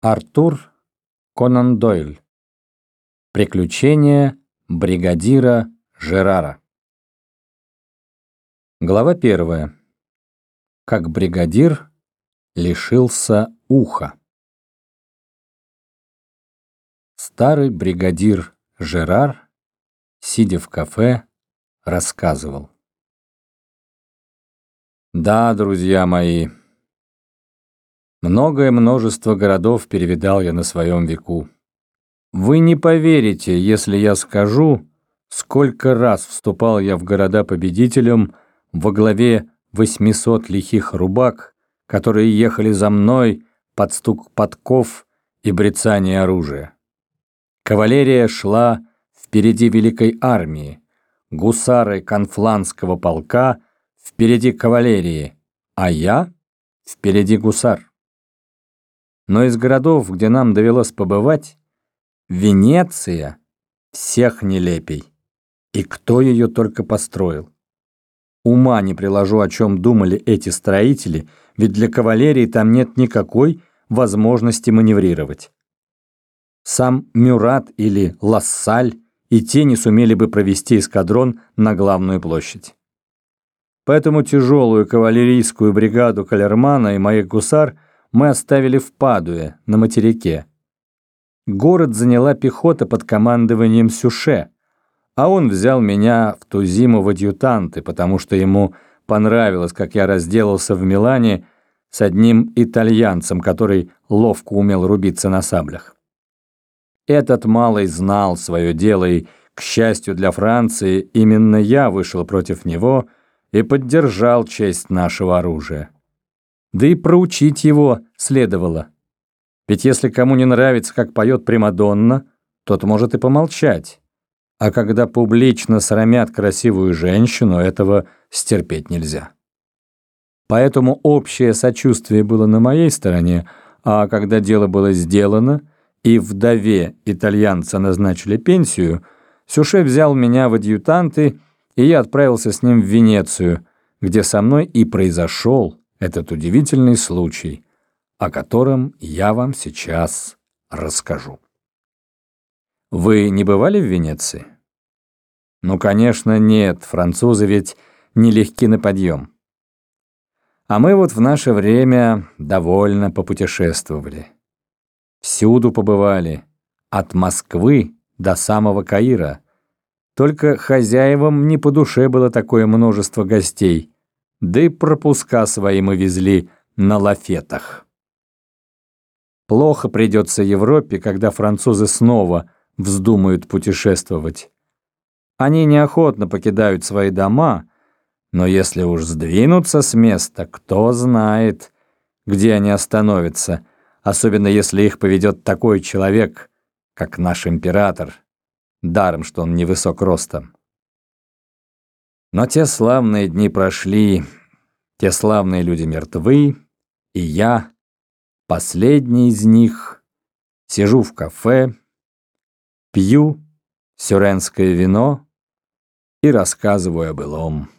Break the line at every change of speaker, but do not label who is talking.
Артур Конан Дойль. Приключения бригадира Жерара. Глава первая. Как бригадир лишился уха. Старый бригадир Жерар, сидя в кафе, рассказывал. Да, друзья мои, Многое множество городов перевидал я на своем веку. Вы не поверите, если я скажу, сколько раз вступал я в города победителем во главе 800 лихих рубак, которые ехали за мной под стук подков и брецание оружия. Кавалерия шла впереди великой армии, гусары конфланского полка впереди кавалерии, а я впереди гусар. Но из городов, где нам довелось побывать, Венеция всех нелепей. И кто ее только построил. Ума не приложу, о чем думали эти строители, ведь для кавалерии там нет никакой возможности маневрировать. Сам Мюрат или Лассаль и те не сумели бы провести эскадрон на главную площадь. Поэтому тяжелую кавалерийскую бригаду Калермана и моих гусар – мы оставили в Падуе, на материке. Город заняла пехота под командованием Сюше, а он взял меня в ту зиму в адъютанты, потому что ему понравилось, как я разделался в Милане с одним итальянцем, который ловко умел рубиться на саблях. Этот малый знал свое дело, и, к счастью для Франции, именно я вышел против него и поддержал честь нашего оружия. Да и проучить его следовало. Ведь если кому не нравится, как поет Примадонна, тот может и помолчать. А когда публично срамят красивую женщину, этого стерпеть нельзя. Поэтому общее сочувствие было на моей стороне, а когда дело было сделано, и вдове итальянца назначили пенсию, Сюше взял меня в адъютанты, и я отправился с ним в Венецию, где со мной и произошел этот удивительный случай, о котором я вам сейчас расскажу. Вы не бывали в Венеции? Ну, конечно, нет, французы ведь нелегки на подъем. А мы вот в наше время довольно попутешествовали. Всюду побывали, от Москвы до самого Каира. Только хозяевам не по душе было такое множество гостей – да и пропуска свои мы везли на лафетах. Плохо придется Европе, когда французы снова вздумают путешествовать. Они неохотно покидают свои дома, но если уж сдвинуться с места, кто знает, где они остановятся, особенно если их поведет такой человек, как наш император, даром, что он невысок ростом. Но те славные дни прошли, те славные люди мертвы, и я, последний из них, сижу в кафе, пью сюренское вино и рассказываю о былом.